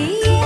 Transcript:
Yeah.